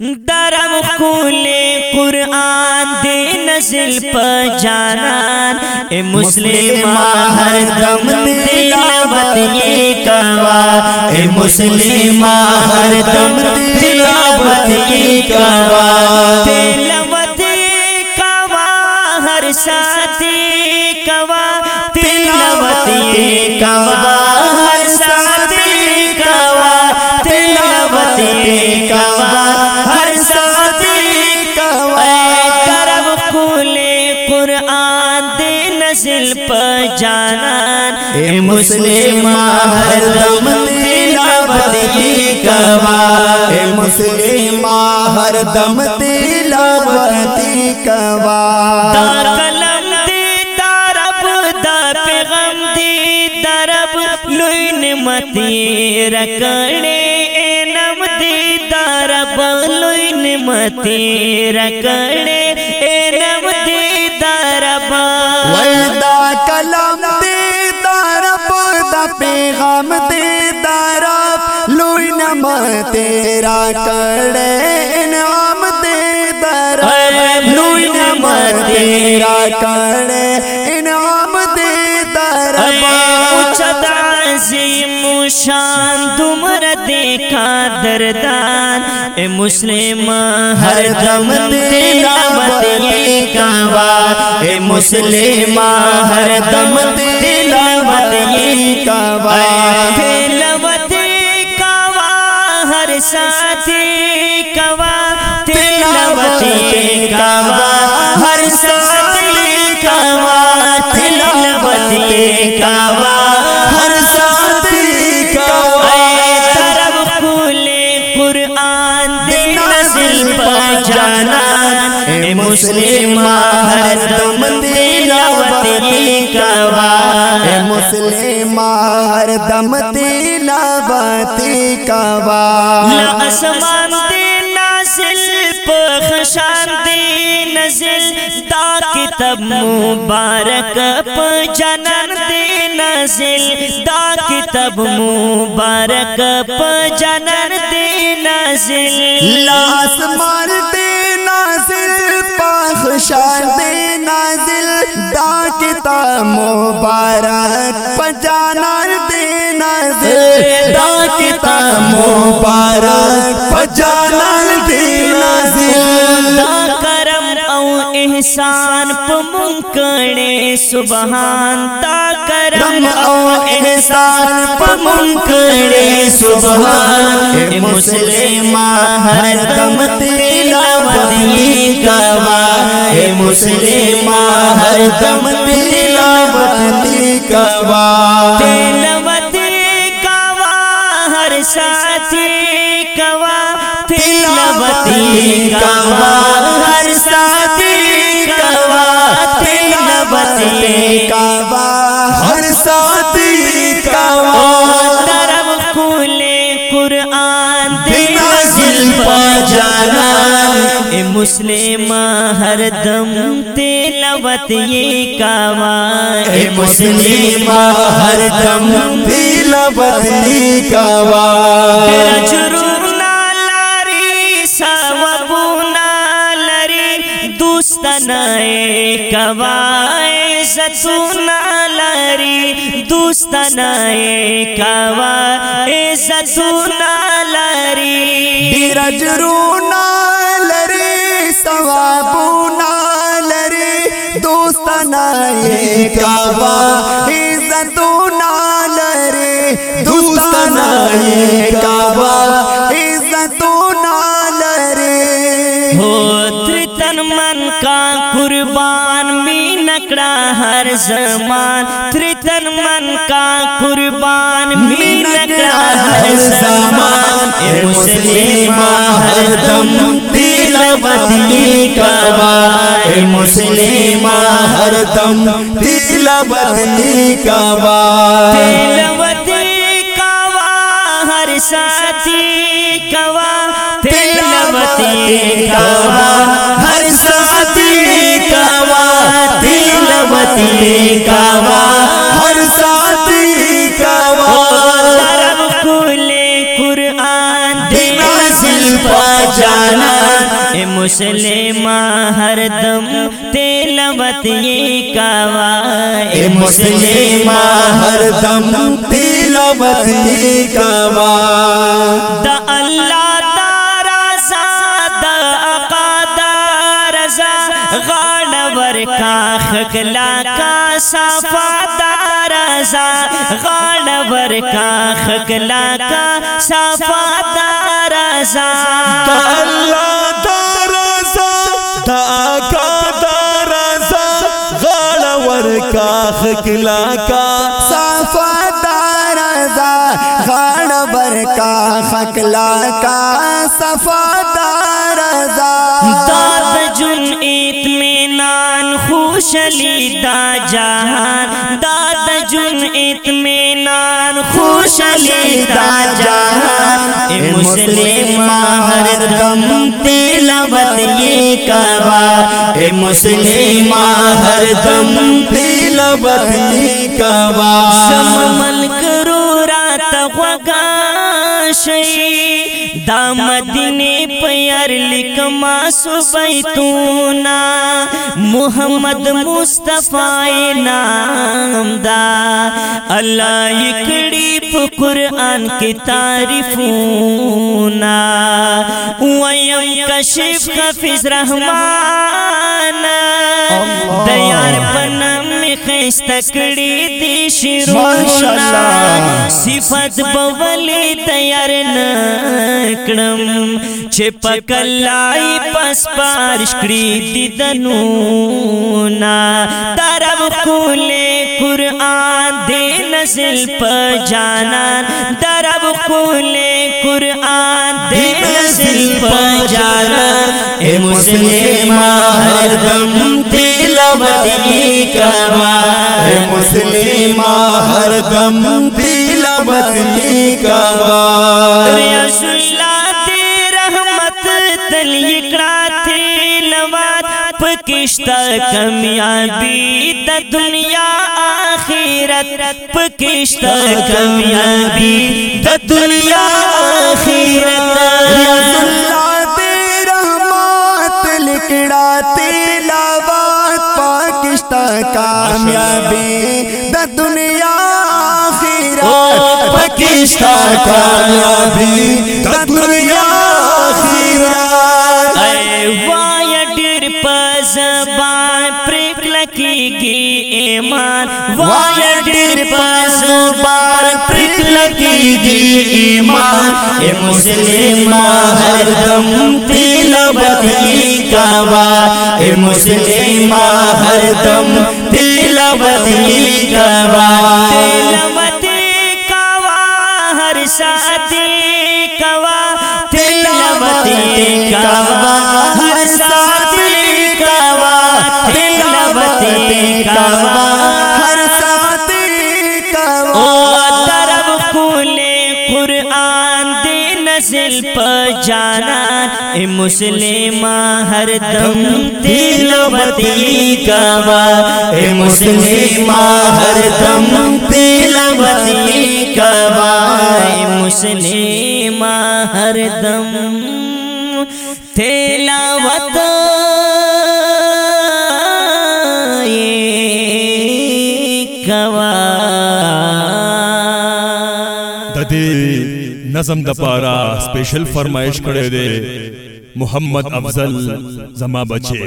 درم کھول قرآن دے نزل پہ جانان۔ اے مسلم ہر دم تلاوت یہ کوا اے مسلم ہر دم تلاوت یہ کوا تلاوت کوا ہر ساتھی کوا تلاوت یہ کوا قرآن دے نزل پہ جانان۔ اے مسلم ہر دم تلاوت یہ کوا اے مسلم ہر دم تلاوت کوا دا کلم دی دارب دا پیغم دی دارب لوی نعمتی رکڑے اے نم دی دارب لوی نعمتی رکڑے ویدا کلام دے دارب دا پیغام دے دارب لوی نم تیرا کڑے انعام دے دارب لوی نم تیرا کڑے انعام دے دارب اچھت عظیم شان دمر دیکھا دردان۔ اے مسلم ہر دم تلاوت یہ کعبہ اے مسلم ہر دم تلاوت یہ کعبہ تلاوت کعبہ ہر ساتھی کعبہ تلاوت یہ کعبہ ہر ساتھی کعبہ تلاوت یہ کعبہ مسلم ہر دم تلاوت کعبہ اے مسلم ہر دم تلاوت کوا لا اسمان پخشان دے نزل دا کتاب مبارک پ جنان دے نازل دا کتاب مبارک پ جنان دے نازل لاس مار دے نازل پاخ شان دے نازل دا کتاب مبارک پجانار دے نازل۔ دا کتاب مبارک پجانار دے نازل۔ دا کرم او احسان کړي سبحان دا کرم او احسان په مونږ کړي سبحان۔ اے مسلم هر دم تلاوت یې کوا اے مسلم هر دم تلاوت یې کوا تلاوت کوا ہر ساتھی کوا تلاوت کوا ہر ساتھی کوا درم کھولے قرآن، دے نازل پا جانا۔ اے مسلم ہر دم تلاوت یہ کوا اے مسلم ہر دم دل بدلی کوا ستونا لاری دوستنا اے کوائے ستونا لاری بیرجرونا لری ثوابونا لری دوستنا یہ کعبہ عزتونا لری دوستنا یہ کعبہ عزتونا لری ہو تن من کا قربان می نکڑا ہر زمان تن من کا قربان می نکڑا ہر زمان۔ اے مسلم ہر دم تلاوت یہ کعبہ۔ اے مسلم ہر دم دل بدلی کعبہ۔ تلاوت کعبہ ہر ساتھی کعبہ۔ تلاوت کعبہ۔ ہر کعبہ ہر ساتھی کعبہ طرف قرآن پا جانا۔ مسلم ہر دم تلاوت یہ کوا اے مسلم ہر دم تلاوت یہ کوا دا اللہ دا رضا دا آقا دا صبر کا خکلا کا صفا دار رضا غاڑ ور کا خکلا کا صفا دارزا دا اللہ دارزا کا دار رضا غاڑ ور کا خکلا کا صفا دار رضا۔ رضا غاڑ ورکا کا، صفا دا رضا۔ داد جن اطمینان خوش علی دا جہان۔ داد جن اطمینان خوش علی دا جہان۔ اے مسلم، ہر دم تلاوت یہ کوا اے مسلم، ہر دم تلاوت یہ کوا دا مدینے پیار لکما سبیتونا محمد مصطفی نام دا اللہ اکڑی پا قرآن کی تعریفونا۔ ویم کشف حفظ رحمان دیار پنم خیست کڑی دی شروعنا صفت بولی تیار نکڑم چه پکلائی پس پارش کڑی دی دنونا درب کولے قرآن دے نزل پا جانان۔ درب کولے قرآن دے نزل پا جانان۔ اے مسلم ہر دم تلاوت کا اے ہر دم دل بدلی کا رحمت پکشتا کمیابی د دنیا اخرت پکشتا کمیابی د دنیا اخرت رسول اللہ دی رحمت لکڑاتے کامیابی دا دنیا پاکستان کامیابی دا دنیا ډیر په زبان پرک لکیږي ایمان. وای ډیر په زبان پرک لکیږي ایمان. اے مسلم ہر دم تلاوت ہی کعبہ اے مسلمہ ہر دم تلاوت ہی کوا دے پا جانا، اے مسلم ہر دم تلاوتی کوا اے مسلم ہر دم تلاوتی کوا اے مسلم ہر دم تلاوت نظم د پارا سپیشل فرمایش کړی دی محمد افضل زما بچي